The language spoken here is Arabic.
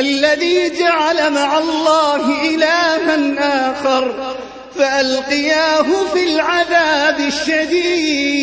الذي جعل مع الله إلها آخر فألقياه في العذاب الشديد.